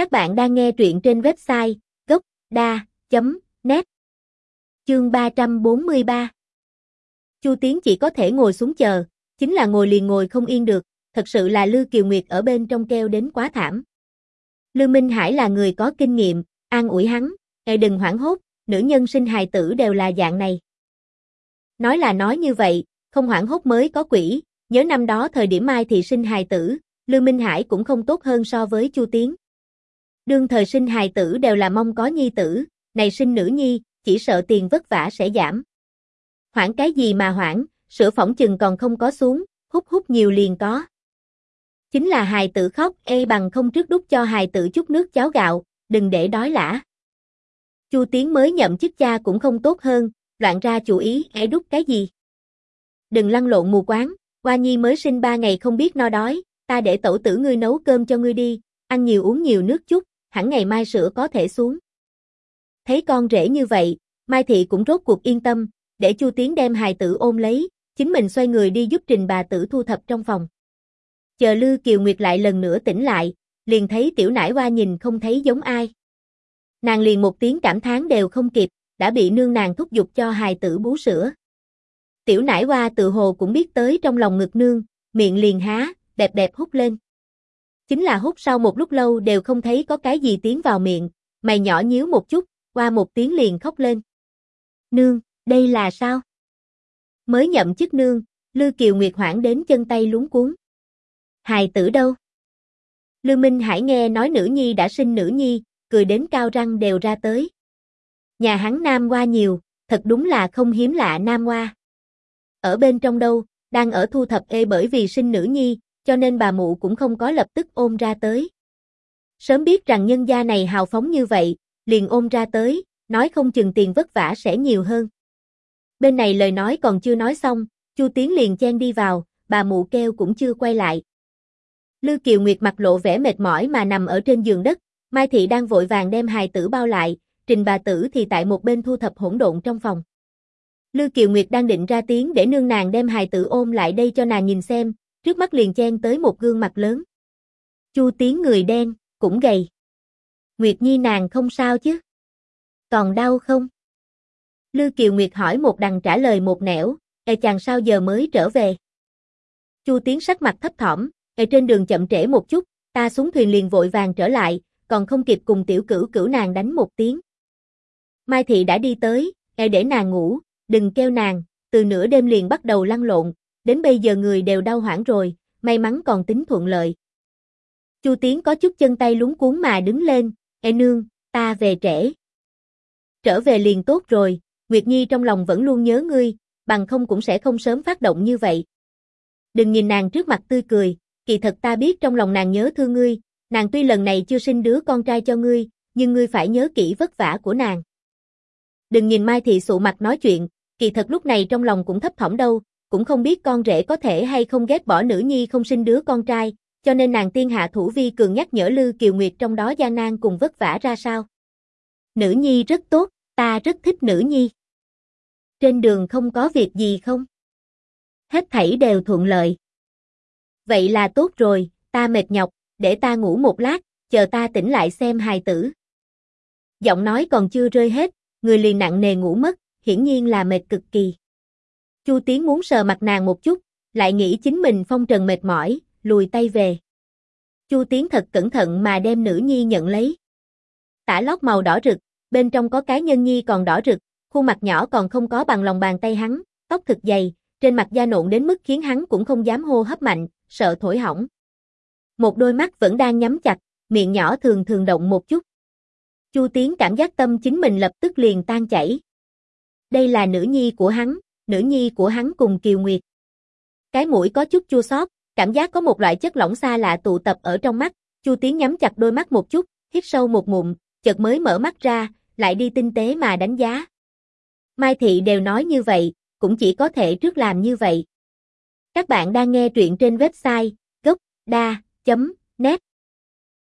Các bạn đang nghe truyện trên website gocda.net Chương 343 Chu Tiến chỉ có thể ngồi xuống chờ, chính là ngồi liền ngồi không yên được, thật sự là Lư Kiều Nguyệt ở bên trong keo đến quá thảm. Lư Minh Hải là người có kinh nghiệm, an ủi hắn, "Ngài đừng hoảng hốt, nữ nhân sinh hài tử đều là dạng này." Nói là nói như vậy, không hoảng hốt mới có quỷ, nhớ năm đó thời điểm Mai thị sinh hài tử, Lư Minh Hải cũng không tốt hơn so với Chu Tiến. Đương thời sinh hài tử đều là mong có nhi tử, này sinh nữ nhi, chỉ sợ tiền vất vả sẽ giảm. Hoảng cái gì mà hoảng, sữa phỏng chừng còn không có xuống, hút hút nhiều liền có. Chính là hài tử khóc, ê bằng không trước đút cho hài tử chút nước cháo gạo, đừng để đói lã. Chu Tiến mới nhậm chức cha cũng không tốt hơn, loạn ra chủ ý, ế đút cái gì. Đừng lăn lộn mù quáng, Hoa Nhi mới sinh ba ngày không biết no đói, ta để tổ tử ngươi nấu cơm cho ngươi đi, ăn nhiều uống nhiều nước chút, hẳn ngày mai sữa có thể xuống. Thấy con rể như vậy, Mai Thị cũng rốt cuộc yên tâm, để Chu Tiến đem hài tử ôm lấy, chính mình xoay người đi giúp trình bà tử thu thập trong phòng. Chờ Lư Kiều Nguyệt lại lần nữa tỉnh lại, liền thấy tiểu nải hoa nhìn không thấy giống ai. Nàng liền một tiếng cảm thán đều không kịp, đã bị nương nàng thúc giục cho hài tử bú sữa. Tiểu nải hoa tự hồ cũng biết tới trong lòng ngực nương, miệng liền há, đẹp đẹp hút lên. Chính là hút sau một lúc lâu đều không thấy có cái gì tiến vào miệng, mày nhỏ nhíu một chút, qua một tiếng liền khóc lên. Nương, đây là sao? Mới nhậm chức nương, Lư Kiều Nguyệt hoảng đến chân tay lúng cuốn. Hài tử đâu? Lư Minh Hải nghe nói nữ nhi đã sinh nữ nhi, cười đến cao răng đều ra tới. Nhà hắn nam qua nhiều, thật đúng là không hiếm lạ nam qua Ở bên trong đâu, đang ở thu thập ê bởi vì sinh nữ nhi, cho nên bà mụ cũng không có lập tức ôm ra tới. Sớm biết rằng nhân gia này hào phóng như vậy, liền ôm ra tới, nói không chừng tiền vất vả sẽ nhiều hơn. Bên này lời nói còn chưa nói xong, Chu Tiến liền chen đi vào, bà mụ kêu cũng chưa quay lại. Lư Kiều Nguyệt mặt lộ vẻ mệt mỏi mà nằm ở trên giường đất, Mai Thị đang vội vàng đem hài tử bao lại, trình bà tử thì tại một bên thu thập hỗn độn trong phòng. Lư Kiều Nguyệt đang định ra tiếng để nương nàng đem hài tử ôm lại đây cho nàng nhìn xem, trước mắt liền chen tới một gương mặt lớn. Chu Tiến người đen, cũng gầy. Nguyệt Nhi nàng không sao chứ? Còn đau không? Lư Kiều Nguyệt hỏi một đằng trả lời một nẻo, e chàng sao giờ mới trở về? Chu Tiến sắc mặt thấp thỏm, e trên đường chậm trễ một chút, ta xuống thuyền liền vội vàng trở lại, còn không kịp cùng tiểu cửu cửu nàng đánh một tiếng. Mai Thị đã đi tới, e để nàng ngủ, đừng kêu nàng, từ nửa đêm liền bắt đầu lăn lộn, đến bây giờ người đều đau hoảng rồi, may mắn còn tính thuận lợi. Chu Tiến có chút chân tay lúng cuốn mà đứng lên, e nương, ta về trễ. Trở về liền tốt rồi, Nguyệt Nhi trong lòng vẫn luôn nhớ ngươi, bằng không cũng sẽ không sớm phát động như vậy. Đừng nhìn nàng trước mặt tươi cười, kỳ thật ta biết trong lòng nàng nhớ thương ngươi, nàng tuy lần này chưa sinh đứa con trai cho ngươi, nhưng ngươi phải nhớ kỹ vất vả của nàng. Đừng nhìn Mai Thị sụ mặt nói chuyện, kỳ thật lúc này trong lòng cũng thấp thỏm đâu, cũng không biết con rể có thể hay không ghét bỏ nữ nhi không sinh đứa con trai, cho nên nàng tiên hạ thủ vi cường nhắc nhở Lư Kiều Nguyệt trong đó gian nan cùng vất vả ra sao. Nữ nhi rất tốt, ta rất thích nữ nhi. Trên đường không có việc gì không? Hết thảy đều thuận lợi. Vậy là tốt rồi, ta mệt nhọc, để ta ngủ một lát, chờ ta tỉnh lại xem hài tử. Giọng nói còn chưa rơi hết, người liền nặng nề ngủ mất, hiển nhiên là mệt cực kỳ. Chu Tiến muốn sờ mặt nàng một chút, lại nghĩ chính mình phong trần mệt mỏi, lùi tay về. Chu Tiến thật cẩn thận mà đem nữ nhi nhận lấy. Tả lót màu đỏ rực, bên trong có cái nhân nhi còn đỏ rực, khuôn mặt nhỏ còn không có bằng lòng bàn tay hắn, tóc thực dày, trên mặt da nộn đến mức khiến hắn cũng không dám hô hấp mạnh, sợ thổi hỏng. Một đôi mắt vẫn đang nhắm chặt, miệng nhỏ thường thường động một chút. Chu Tiến cảm giác tâm chính mình lập tức liền tan chảy. Đây là nữ nhi của hắn, nữ nhi của hắn cùng Kiều Nguyệt. Cái mũi có chút chua xót, cảm giác có một loại chất lỏng xa lạ tụ tập ở trong mắt, Chu Tiến nhắm chặt đôi mắt một chút, hít sâu một ngụm, chợt mới mở mắt ra, lại đi tinh tế mà đánh giá. Mai Thị đều nói như vậy, cũng chỉ có thể trước làm như vậy. Các bạn đang nghe truyện trên website gocda.net